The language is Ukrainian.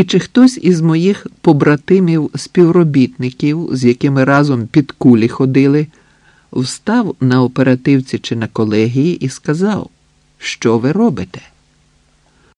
І чи хтось із моїх побратимів співробітників, з якими разом під кулі ходили, встав на оперативці чи на колегії і сказав, що ви робите?